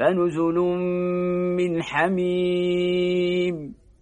فنزل من حميم